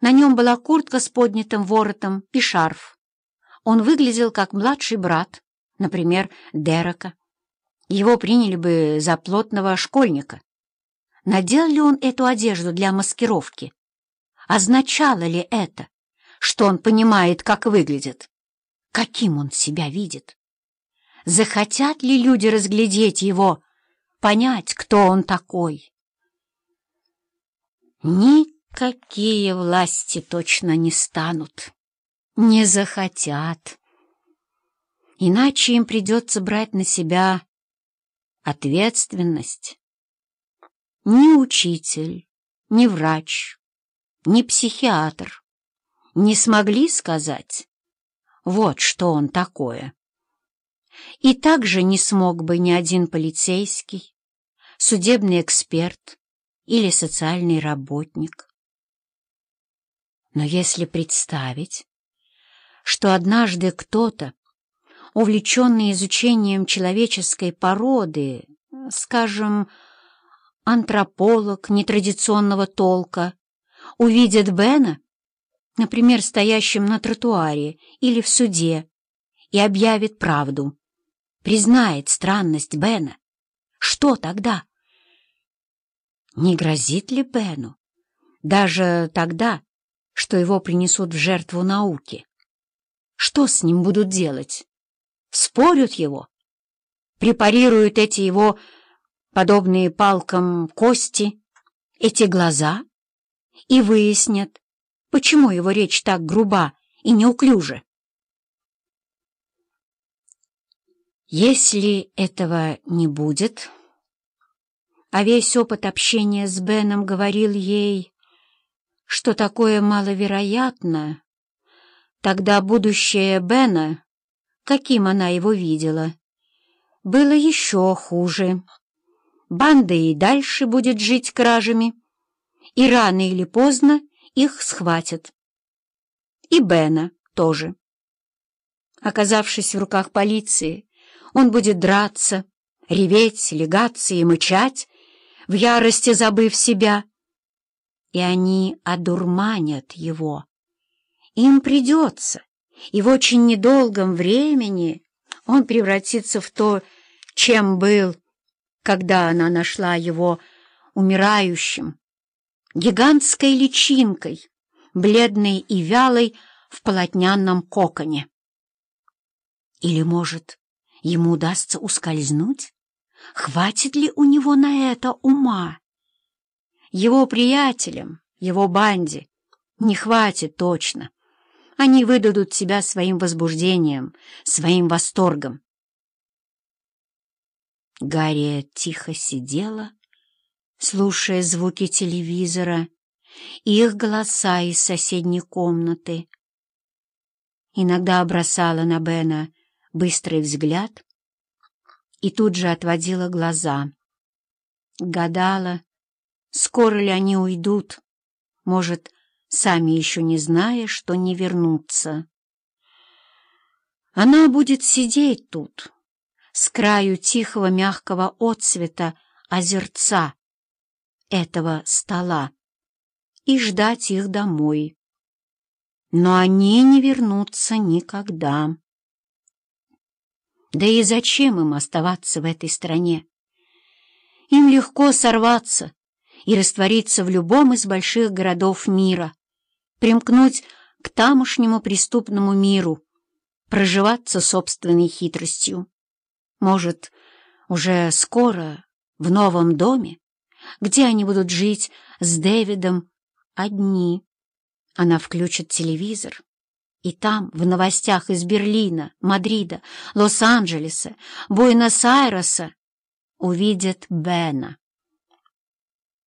На нем была куртка с поднятым воротом и шарф. Он выглядел как младший брат, например, Дерека. Его приняли бы за плотного школьника. Надел ли он эту одежду для маскировки? Означало ли это, что он понимает, как выглядит? Каким он себя видит? Захотят ли люди разглядеть его, понять, кто он такой? Никакие власти точно не станут, не захотят. Иначе им придется брать на себя ответственность. Ни учитель, ни врач, ни психиатр не смогли сказать, вот что он такое. И также не смог бы ни один полицейский, судебный эксперт или социальный работник. Но если представить, что однажды кто-то, увлеченный изучением человеческой породы, скажем, антрополог нетрадиционного толка, увидит Бена, например, стоящим на тротуаре или в суде, и объявит правду, признает странность Бена, что тогда? Не грозит ли Бену, даже тогда, что его принесут в жертву науке? Что с ним будут делать? Спорят его? Препарируют эти его, подобные палкам, кости, эти глаза? И выяснят, почему его речь так груба и неуклюжа? Если этого не будет а весь опыт общения с Беном говорил ей, что такое маловероятно, тогда будущее Бена, каким она его видела, было еще хуже. Банда и дальше будет жить кражами, и рано или поздно их схватят. И Бена тоже. Оказавшись в руках полиции, он будет драться, реветь, легаться и мычать, в ярости забыв себя, и они одурманят его. Им придется, и в очень недолгом времени он превратится в то, чем был, когда она нашла его умирающим, гигантской личинкой, бледной и вялой в полотняном коконе. Или, может, ему удастся ускользнуть? Хватит ли у него на это ума? Его приятелям, его банде не хватит точно. Они выдадут себя своим возбуждением, своим восторгом. Гарри тихо сидела, слушая звуки телевизора и их голоса из соседней комнаты. Иногда бросала на Бена быстрый взгляд, и тут же отводила глаза. Гадала, скоро ли они уйдут, может, сами еще не зная, что не вернутся. Она будет сидеть тут, с краю тихого мягкого отцвета озерца этого стола, и ждать их домой. Но они не вернутся никогда. Да и зачем им оставаться в этой стране? Им легко сорваться и раствориться в любом из больших городов мира, примкнуть к тамошнему преступному миру, проживаться собственной хитростью. Может, уже скоро в новом доме, где они будут жить с Дэвидом одни. Она включит телевизор и там, в новостях из Берлина, Мадрида, Лос-Анджелеса, Буэнос-Айреса, увидят Бена.